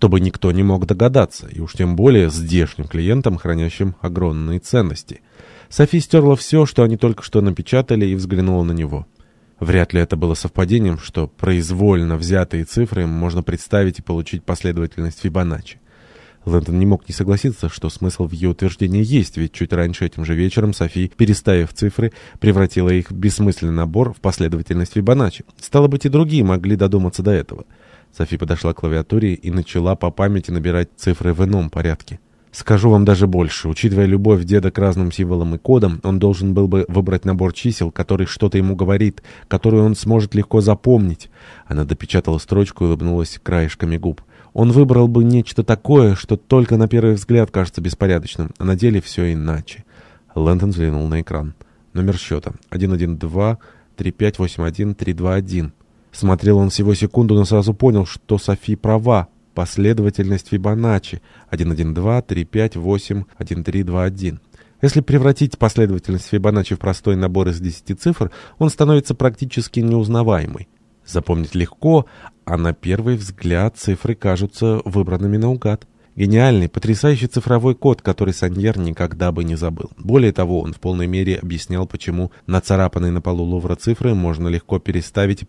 чтобы никто не мог догадаться, и уж тем более здешним клиентам, хранящим огромные ценности. Софи стерла все, что они только что напечатали, и взглянула на него. Вряд ли это было совпадением, что произвольно взятые цифры можно представить и получить последовательность Фибоначчи. Лэндон не мог не согласиться, что смысл в ее утверждении есть, ведь чуть раньше этим же вечером Софи, переставив цифры, превратила их в бессмысленный набор в последовательность Фибоначчи. Стало быть, и другие могли додуматься до этого. Софи подошла к клавиатуре и начала по памяти набирать цифры в ином порядке. Скажу вам даже больше. Учитывая любовь деда к разным символам и кодам, он должен был бы выбрать набор чисел, который что-то ему говорит, которую он сможет легко запомнить. Она допечатала строчку и улыбнулась краешками губ. Он выбрал бы нечто такое, что только на первый взгляд кажется беспорядочным, а на деле все иначе. Лэндон взглянул на экран. Номер счета 112-3581-321. Смотрел он всего секунду, но сразу понял, что Софи права. Последовательность Фибоначчи 112-358-1321. Если превратить последовательность Фибоначчи в простой набор из 10 цифр, он становится практически неузнаваемый. Запомнить легко, а на первый взгляд цифры кажутся выбранными наугад. Гениальный, потрясающий цифровой код, который Саньер никогда бы не забыл. Более того, он в полной мере объяснял, почему нацарапанные на полу Лувра цифры можно легко переставить